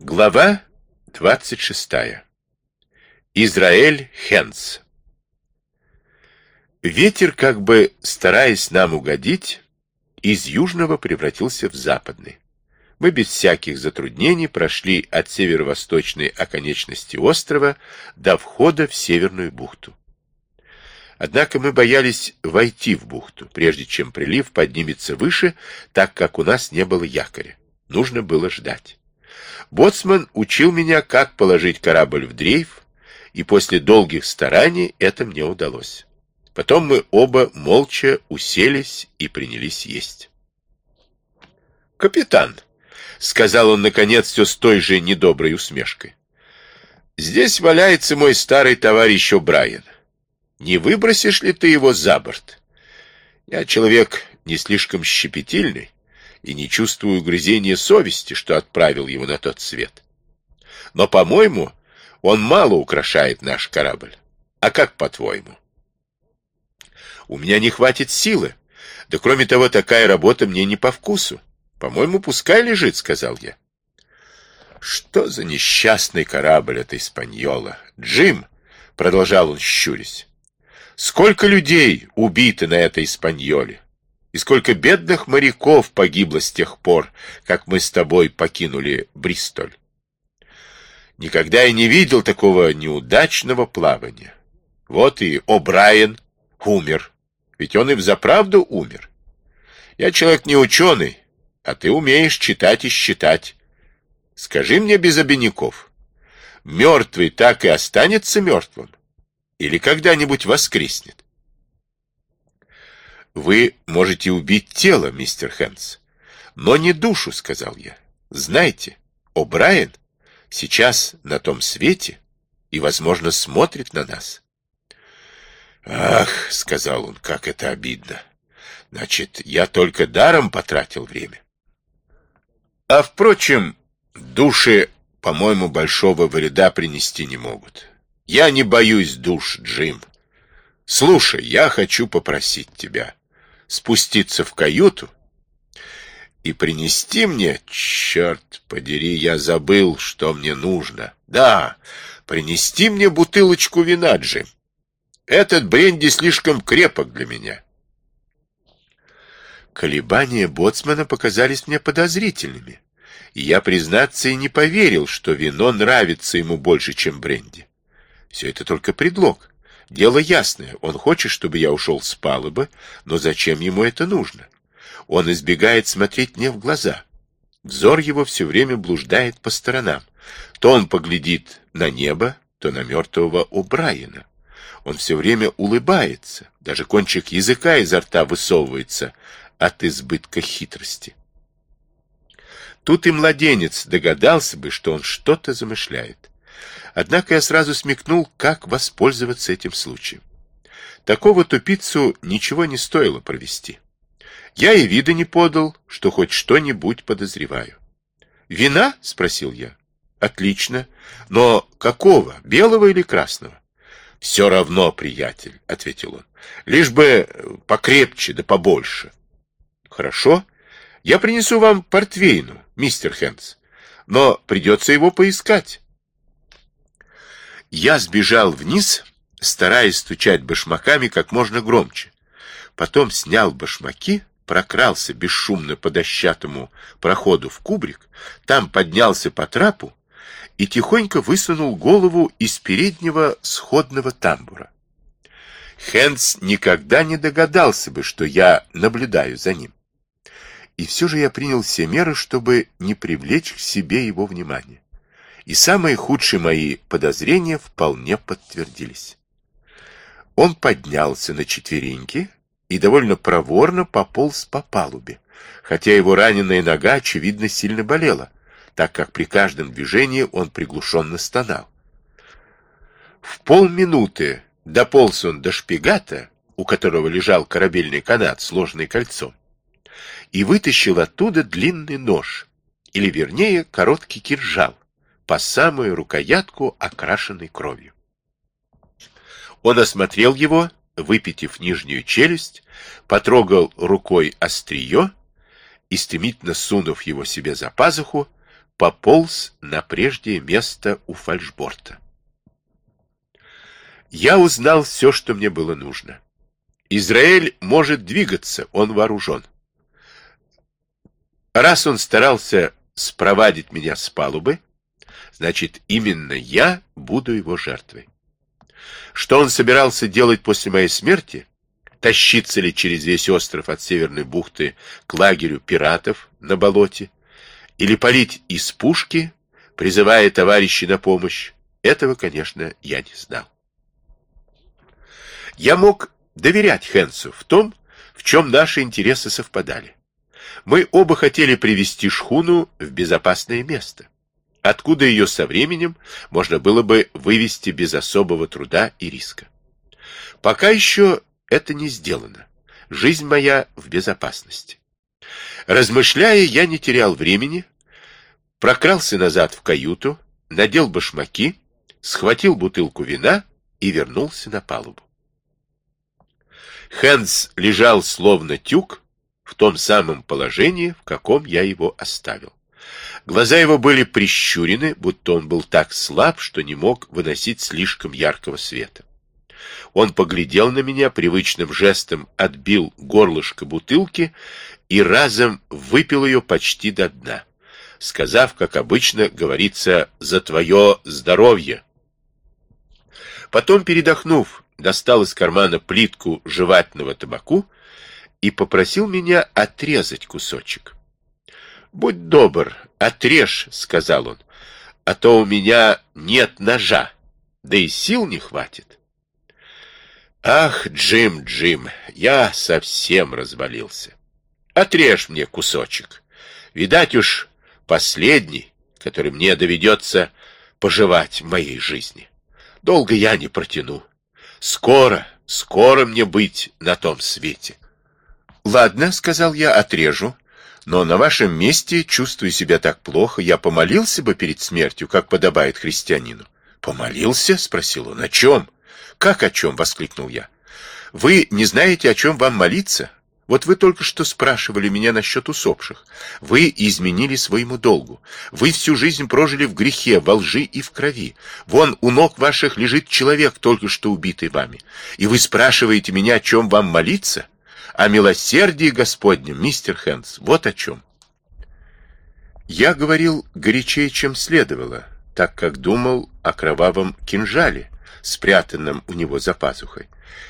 Глава 26. Израиль Хенс. Ветер, как бы стараясь нам угодить, из южного превратился в западный. Мы без всяких затруднений прошли от северо-восточной оконечности острова до входа в Северную бухту. Однако мы боялись войти в бухту, прежде чем прилив поднимется выше, так как у нас не было якоря. Нужно было ждать. Боцман учил меня, как положить корабль в дрейф, и после долгих стараний это мне удалось. Потом мы оба молча уселись и принялись есть. «Капитан», — сказал он, наконец, все с той же недоброй усмешкой, — «здесь валяется мой старый товарищ О'Брайен. Не выбросишь ли ты его за борт? Я человек не слишком щепетильный, и не чувствую угрызения совести, что отправил его на тот свет. Но, по-моему, он мало украшает наш корабль. А как по-твоему? У меня не хватит силы. Да кроме того, такая работа мне не по вкусу. По-моему, пускай лежит, сказал я. Что за несчастный корабль эта Испаньола? Джим, продолжал он щурясь. Сколько людей убито на этой Испаньоле? И сколько бедных моряков погибло с тех пор, как мы с тобой покинули Бристоль. Никогда я не видел такого неудачного плавания. Вот и О'Брайен умер. Ведь он и взаправду умер. Я человек не ученый, а ты умеешь читать и считать. Скажи мне без обиняков, мертвый так и останется мертвым? Или когда-нибудь воскреснет? Вы можете убить тело, мистер Хэнс, но не душу, сказал я. Знаете, О'Брайен сейчас на том свете и, возможно, смотрит на нас. Ах, сказал он, как это обидно. Значит, я только даром потратил время. А впрочем, души, по-моему, большого вреда принести не могут. Я не боюсь душ, Джим. Слушай, я хочу попросить тебя спуститься в каюту и принести мне, черт подери, я забыл, что мне нужно. Да, принести мне бутылочку вина, Джим. Этот бренди слишком крепок для меня. Колебания боцмана показались мне подозрительными, и я, признаться, и не поверил, что вино нравится ему больше, чем бренди. Все это только предлог. Дело ясное, он хочет, чтобы я ушел с палубы, но зачем ему это нужно? Он избегает смотреть мне в глаза. Взор его все время блуждает по сторонам. То он поглядит на небо, то на мертвого О'Брайена. Он все время улыбается, даже кончик языка изо рта высовывается от избытка хитрости. Тут и младенец догадался бы, что он что-то замышляет. Однако я сразу смекнул, как воспользоваться этим случаем. Такого тупицу ничего не стоило провести. Я и вида не подал, что хоть что-нибудь подозреваю. «Вина?» — спросил я. «Отлично. Но какого? Белого или красного?» «Все равно, приятель», — ответил он. «Лишь бы покрепче да побольше». «Хорошо. Я принесу вам портвейну, мистер Хэнс. Но придется его поискать». Я сбежал вниз, стараясь стучать башмаками как можно громче. Потом снял башмаки, прокрался бесшумно по дощатому проходу в кубрик, там поднялся по трапу и тихонько высунул голову из переднего сходного тамбура. Хэнс никогда не догадался бы, что я наблюдаю за ним. И все же я принял все меры, чтобы не привлечь к себе его внимание и самые худшие мои подозрения вполне подтвердились. Он поднялся на четвереньки и довольно проворно пополз по палубе, хотя его раненая нога, очевидно, сильно болела, так как при каждом движении он приглушенно стонал. В полминуты дополз он до шпигата, у которого лежал корабельный канат, сложенный кольцом, и вытащил оттуда длинный нож, или, вернее, короткий кинжал, по самую рукоятку, окрашенной кровью. Он осмотрел его, выпитив нижнюю челюсть, потрогал рукой острие и, стремительно сунув его себе за пазуху, пополз на прежнее место у фальшборта. Я узнал все, что мне было нужно. Израиль может двигаться, он вооружен. Раз он старался спровадить меня с палубы, значит, именно я буду его жертвой. Что он собирался делать после моей смерти? Тащиться ли через весь остров от Северной бухты к лагерю пиратов на болоте? Или палить из пушки, призывая товарищей на помощь? Этого, конечно, я не знал. Я мог доверять Хенсу в том, в чем наши интересы совпадали. Мы оба хотели привести шхуну в безопасное место, откуда ее со временем можно было бы вывести без особого труда и риска. Пока еще это не сделано. Жизнь моя в безопасности. Размышляя, я не терял времени, прокрался назад в каюту, надел башмаки, схватил бутылку вина и вернулся на палубу. Хэнс лежал словно тюк в том самом положении, в каком я его оставил. Глаза его были прищурены, будто он был так слаб, что не мог выносить слишком яркого света. Он поглядел на меня, привычным жестом отбил горлышко бутылки и разом выпил ее почти до дна, сказав, как обычно говорится, «за твое здоровье». Потом, передохнув, достал из кармана плитку жевательного табаку и попросил меня отрезать кусочек. «Будь добр, отрежь», — сказал он, — «а то у меня нет ножа, да и сил не хватит». «Ах, Джим, Джим, я совсем развалился. Отрежь мне кусочек. Видать уж последний, который мне доведется поживать в моей жизни. Долго я не протяну. Скоро, скоро мне быть на том свете. Ладно, сказал я, отрежу. Но на вашем месте, чувствую себя так плохо, я помолился бы перед смертью, как подобает христианину. Помолился? спросил он. О чем? Как о чем? воскликнул я. Вы не знаете, о чем вам молиться? Вот вы только что спрашивали меня насчет усопших. Вы изменили своему долгу. Вы всю жизнь прожили в грехе, во лжи и в крови. Вон у ног ваших лежит человек, только что убитый вами. И вы спрашиваете меня, о чем вам молиться? О милосердии Господнем, мистер Хэнс. Вот о чем. Я говорил горячее, чем следовало, так как думал о кровавом кинжале, спрятанном у него за пазухой,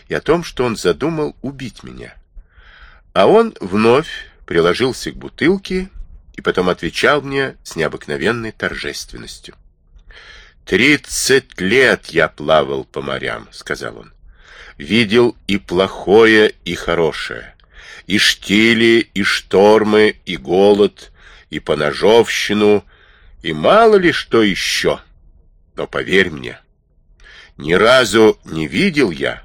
и о том, что он задумал убить меня. А он вновь приложился к бутылке и потом отвечал мне с необыкновенной торжественностью. «Тридцать лет я плавал по морям», — сказал он. «Видел и плохое, и хорошее, и штили, и штормы, и голод, и поножовщину, и мало ли что еще. Но поверь мне, ни разу не видел я,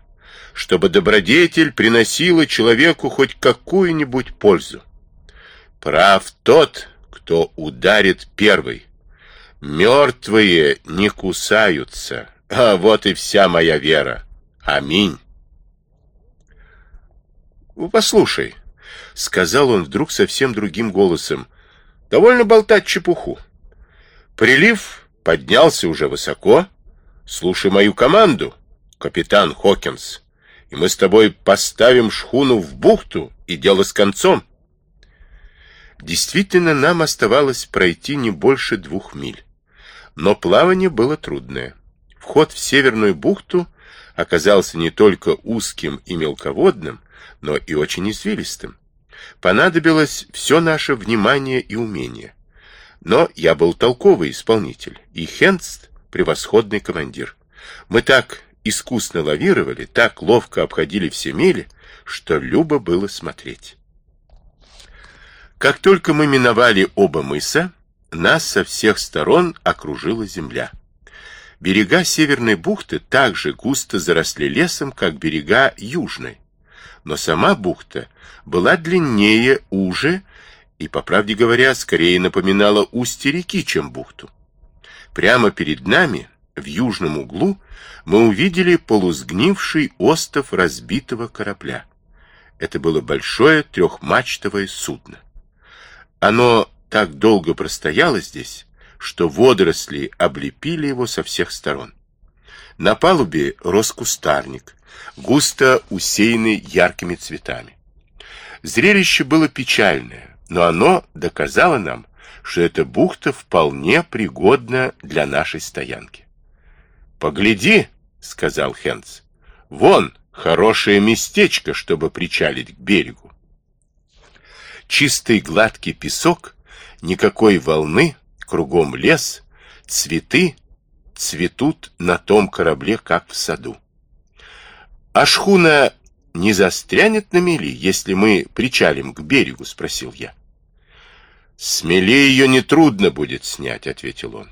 чтобы добродетель приносила человеку хоть какую-нибудь пользу. Прав тот, кто ударит первый. Мертвые не кусаются. А вот и вся моя вера. Аминь. «Послушай», — сказал он вдруг совсем другим голосом, — «довольно болтать чепуху. Прилив поднялся уже высоко. Слушай мою команду, капитан Хокинс и мы с тобой поставим шхуну в бухту, и дело с концом. Действительно, нам оставалось пройти не больше двух миль. Но плавание было трудное. Вход в Северную бухту оказался не только узким и мелководным, но и очень извилистым. Понадобилось все наше внимание и умение. Но я был толковый исполнитель, и Хенст — превосходный командир. Мы так искусно лавировали, так ловко обходили все мели, что любо было смотреть. Как только мы миновали оба мыса, нас со всех сторон окружила земля. Берега Северной бухты также густо заросли лесом, как берега Южной. Но сама бухта была длиннее, уже и, по правде говоря, скорее напоминала устье реки, чем бухту. Прямо перед нами в южном углу мы увидели полусгнивший остов разбитого корабля. Это было большое трехмачтовое судно. Оно так долго простояло здесь, что водоросли облепили его со всех сторон. На палубе рос кустарник, густо усеянный яркими цветами. Зрелище было печальное, но оно доказало нам, что эта бухта вполне пригодна для нашей стоянки. «Погляди», — сказал Хенц, — «вон хорошее местечко, чтобы причалить к берегу». Чистый гладкий песок, никакой волны, кругом лес, цветы цветут на том корабле, как в саду. А шхуна не застрянет на мели, если мы причалим к берегу, спросил я. С мели ее нетрудно будет снять, ответил он.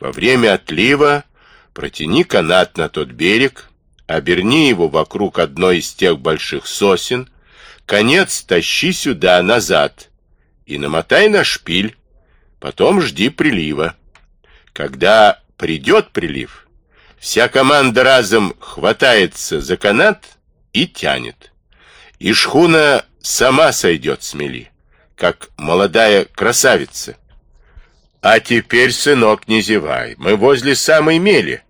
Во время отлива протяни канат на тот берег, оберни его вокруг одной из тех больших сосен, конец тащи сюда, назад, и намотай на шпиль, потом жди прилива. Когда придет прилив, вся команда разом хватается за канат и тянет. И шхуна сама сойдет с мели, как молодая красавица. А теперь, сынок, не зевай, мы возле самой мели,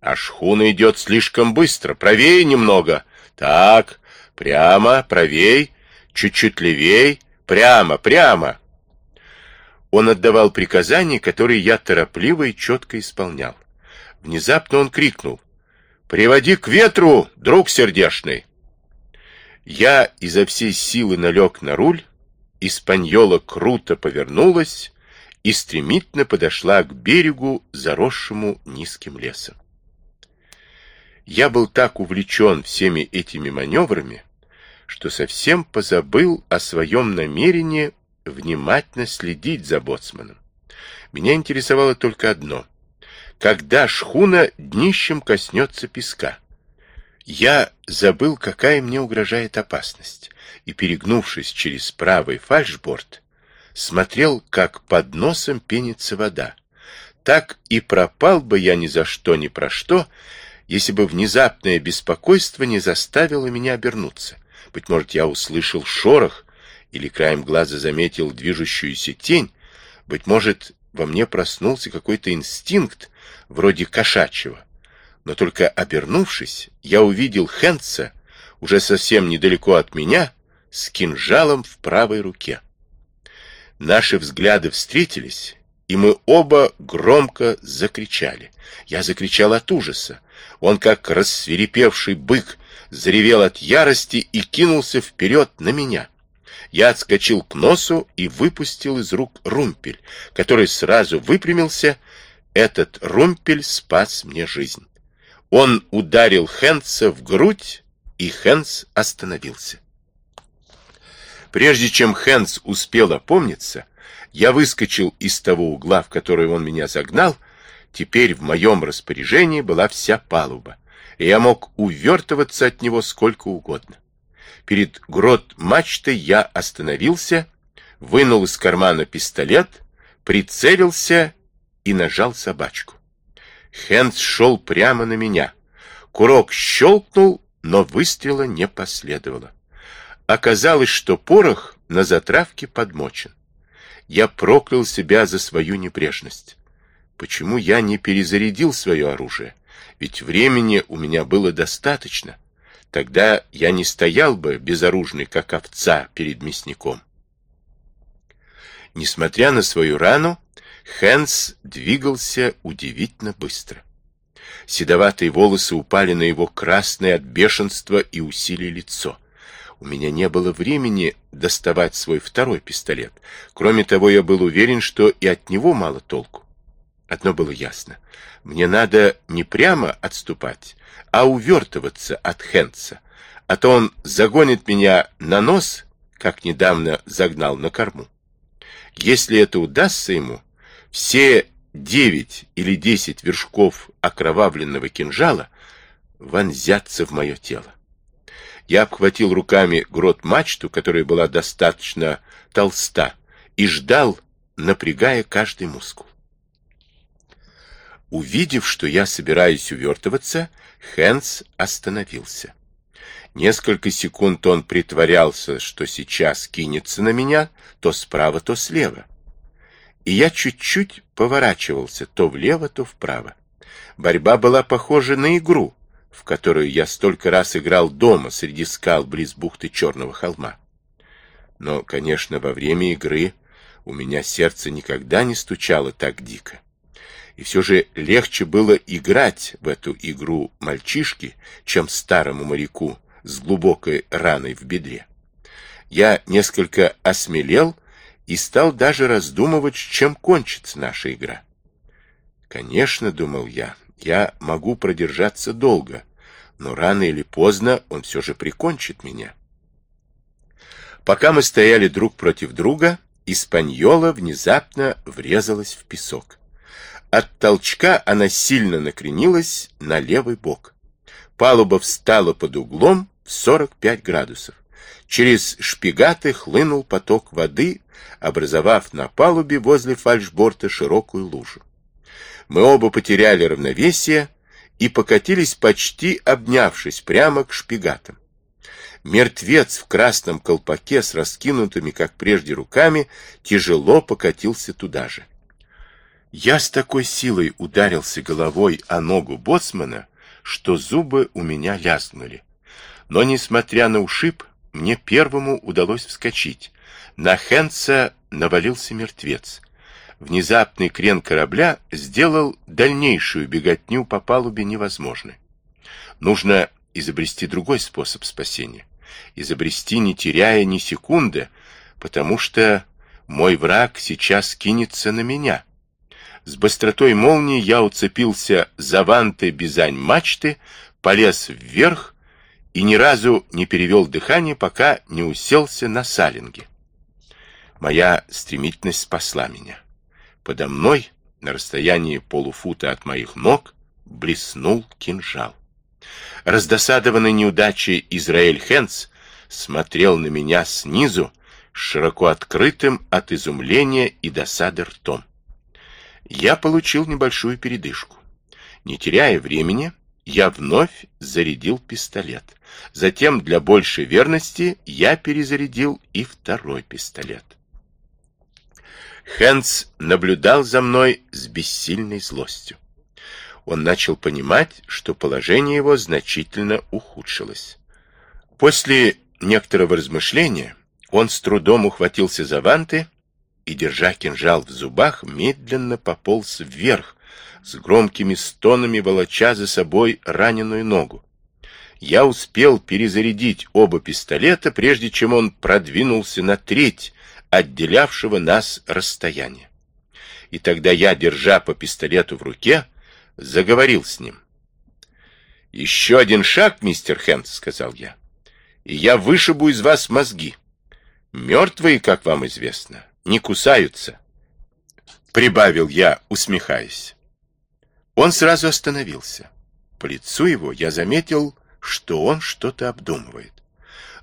а шхуна идет слишком быстро, правее немного. Так, Прямо, правей, чуть-чуть левей, прямо, прямо. Он отдавал приказания, которые я торопливо и четко исполнял. Внезапно он крикнул. «Приводи к ветру, друг сердешный!» Я изо всей силы налег на руль, испаньола круто повернулась и стремительно подошла к берегу, заросшему низким лесом. Я был так увлечен всеми этими маневрами, что совсем позабыл о своем намерении внимательно следить за боцманом. Меня интересовало только одно. Когда шхуна днищем коснется песка? Я забыл, какая мне угрожает опасность, и, перегнувшись через правый фальшборд, смотрел, как под носом пенится вода. Так и пропал бы я ни за что, ни про что, если бы внезапное беспокойство не заставило меня обернуться. Быть может, я услышал шорох или краем глаза заметил движущуюся тень. Быть может, во мне проснулся какой-то инстинкт, вроде кошачьего. Но только обернувшись, я увидел Хенца, уже совсем недалеко от меня, с кинжалом в правой руке. Наши взгляды встретились, и мы оба громко закричали. Я закричал от ужаса. Он, как рассверепевший бык, заревел от ярости и кинулся вперед на меня. Я отскочил к носу и выпустил из рук румпель, который сразу выпрямился. Этот румпель спас мне жизнь. Он ударил Хенса в грудь, и Хенс остановился. Прежде чем Хенс успел опомниться, я выскочил из того угла, в который он меня загнал. Теперь в моем распоряжении была вся палуба и я мог увертываться от него сколько угодно. Перед грот мачтой я остановился, вынул из кармана пистолет, прицелился и нажал собачку. Хэнс шел прямо на меня. Курок щелкнул, но выстрела не последовало. Оказалось, что порох на затравке подмочен. Я проклял себя за свою небрежность. Почему я не перезарядил свое оружие? Ведь времени у меня было достаточно. Тогда я не стоял бы безоружный, как овца перед мясником. Несмотря на свою рану, Хэнс двигался удивительно быстро. Седоватые волосы упали на его красное от бешенства и усилие лицо. У меня не было времени доставать свой второй пистолет. Кроме того, я был уверен, что и от него мало толку. Одно было ясно. Мне надо не прямо отступать, а увертываться от Хенца, а то он загонит меня на нос, как недавно загнал на корму. Если это удастся ему, все девять или десять вершков окровавленного кинжала вонзятся в мое тело. Я обхватил руками грот мачту, которая была достаточно толста, и ждал, напрягая каждый мускул. Увидев, что я собираюсь увертываться, Хэнс остановился. Несколько секунд он притворялся, что сейчас кинется на меня, то справа, то слева. и я чуть-чуть поворачивался то влево, то вправо. Борьба была похожа на игру, в которую я столько раз играл дома среди скал близ бухты Черного холма. Но, конечно, во время игры у меня сердце никогда не стучало так дико. И все же легче было играть в эту игру мальчишки, чем старому моряку с глубокой раной в бедре. Я несколько осмелел и стал даже раздумывать, чем кончится наша игра. Конечно, думал я, я могу продержаться долго, но рано или поздно он все же прикончит меня. Пока мы стояли друг против друга, Испаньола внезапно врезалась в песок. От толчка она сильно накренилась на левый бок. Палуба встала под углом в 45 градусов. Через шпигаты хлынул поток воды, образовав на палубе возле фальшборта широкую лужу. Мы оба потеряли равновесие и покатились почти обнявшись прямо к шпигатам. Мертвец в красном колпаке с раскинутыми, как прежде, руками тяжело покатился туда же. Я с такой силой ударился головой о ногу боцмана, что зубы у меня лязгнули. Но, несмотря на ушиб, мне первому удалось вскочить. На Хенца навалился мертвец. Внезапный крен корабля сделал дальнейшую беготню по палубе невозможной. Нужно изобрести другой способ спасения. Изобрести, не теряя ни секунды, потому что мой враг сейчас кинется на меня. С быстротой молнии я уцепился за ванты бизань мачты, полез вверх и ни разу не перевел дыхание, пока не уселся на салинге. Моя стремительность спасла меня. Подо мной, на расстоянии полуфута от моих ног, блеснул кинжал. Раздосадованный неудачей Израиль Хенц смотрел на меня снизу, широко открытым от изумления и досады ртом. Я получил небольшую передышку. Не теряя времени, я вновь зарядил пистолет. Затем, для большей верности, я перезарядил и второй пистолет. Хэнс наблюдал за мной с бессильной злостью. Он начал понимать, что положение его значительно ухудшилось. После некоторого размышления он с трудом ухватился за ванты и, держа кинжал в зубах, медленно пополз вверх, с громкими стонами волоча за собой раненую ногу. Я успел перезарядить оба пистолета, прежде чем он продвинулся на треть отделявшего нас расстояния. И тогда я, держа по пистолету в руке, заговорил с ним. «Еще один шаг, мистер Хэнс», — сказал я, — «и я вышибу из вас мозги. Мертвые, как вам известно, не кусаются», — прибавил я, усмехаясь. Он сразу остановился. По лицу его я заметил, что он что-то обдумывает.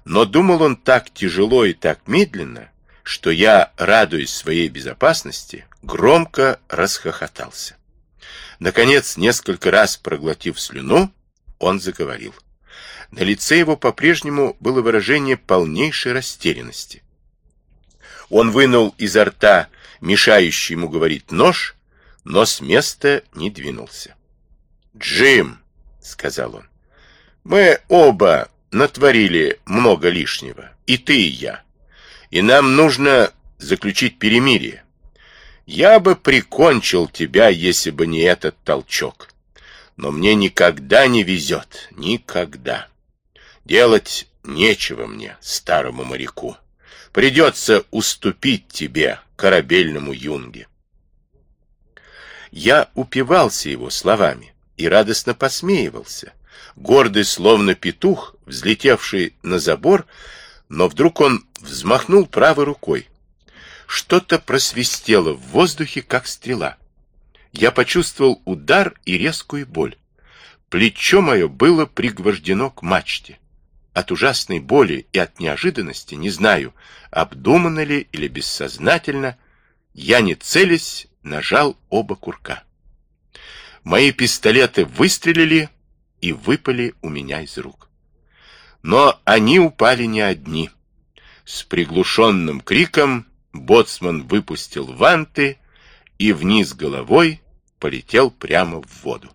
Но думал он так тяжело и так медленно, что я, радуясь своей безопасности, громко расхохотался. Наконец, несколько раз проглотив слюну, он заговорил. На лице его по-прежнему было выражение полнейшей растерянности. Он вынул изо рта мешающий ему говорить нож но с места не двинулся. «Джим», — сказал он, — «мы оба натворили много лишнего, и ты, и я, и нам нужно заключить перемирие. Я бы прикончил тебя, если бы не этот толчок, но мне никогда не везет, никогда. Делать нечего мне, старому моряку. Придется уступить тебе, корабельному юнге. Я упивался его словами и радостно посмеивался, гордый словно петух, взлетевший на забор, но вдруг он взмахнул правой рукой. Что-то просвистело в воздухе, как стрела. Я почувствовал удар и резкую боль. Плечо мое было пригвождено к мачте. От ужасной боли и от неожиданности, не знаю, обдуманно ли или бессознательно, я не целясь нажал оба курка. Мои пистолеты выстрелили и выпали у меня из рук. Но они упали не одни. С приглушенным криком боцман выпустил ванты и вниз головой полетел прямо в воду.